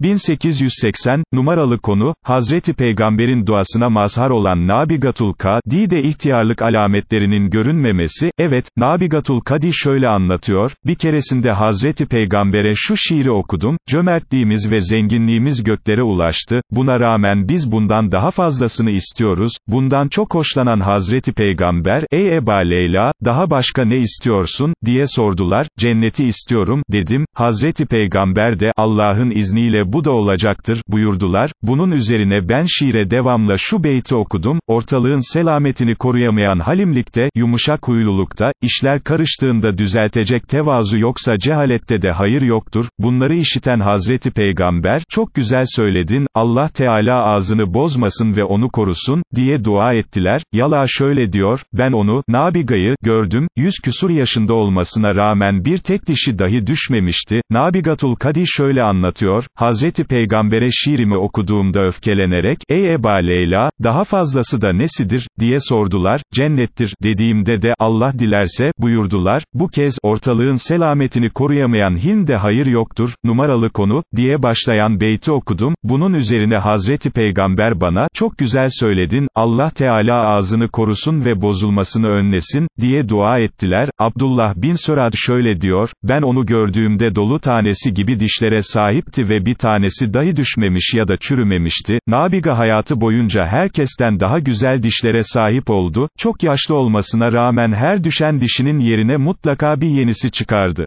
1880, numaralı konu, Hazreti Peygamber'in duasına mazhar olan Nabigatul Kadi'de ihtiyarlık alametlerinin görünmemesi, evet, Nabigatul Kadi şöyle anlatıyor, bir keresinde Hazreti Peygamber'e şu şiiri okudum, cömertliğimiz ve zenginliğimiz göklere ulaştı, buna rağmen biz bundan daha fazlasını istiyoruz, bundan çok hoşlanan Hazreti Peygamber, ey Eba Leyla, daha başka ne istiyorsun, diye sordular, cenneti istiyorum, dedim, Hazreti Peygamber de, Allah'ın izniyle bu da olacaktır, buyurdular, bunun üzerine ben şiire devamla şu beyti okudum, ortalığın selametini koruyamayan halimlikte, yumuşak huylulukta, işler karıştığında düzeltecek tevazu yoksa cehalette de hayır yoktur, bunları işiten Hazreti Peygamber, çok güzel söyledin, Allah Teala ağzını bozmasın ve onu korusun, diye dua ettiler, Yala şöyle diyor, ben onu, Nabiga'yı, gördüm, yüz küsur yaşında olmasına rağmen bir tek dişi dahi düşmemişti, Nabigatul Kadi şöyle anlatıyor, Hazreti Hazreti Peygamber'e şiirimi okuduğumda öfkelenerek, ey Eba Leyla, daha fazlası da nesidir, diye sordular, cennettir, dediğimde de, Allah dilerse, buyurdular, bu kez, ortalığın selametini koruyamayan Hind'de hayır yoktur, numaralı konu, diye başlayan beyti okudum, bunun üzerine Hazreti Peygamber bana, çok güzel söyledin, Allah Teala ağzını korusun ve bozulmasını önlesin, diye dua ettiler, Abdullah bin Sörad şöyle diyor, ben onu gördüğümde dolu tanesi gibi dişlere sahipti ve bir tanesi dahi düşmemiş ya da çürümemişti, Nabiga hayatı boyunca herkesten daha güzel dişlere sahip oldu, çok yaşlı olmasına rağmen her düşen dişinin yerine mutlaka bir yenisi çıkardı.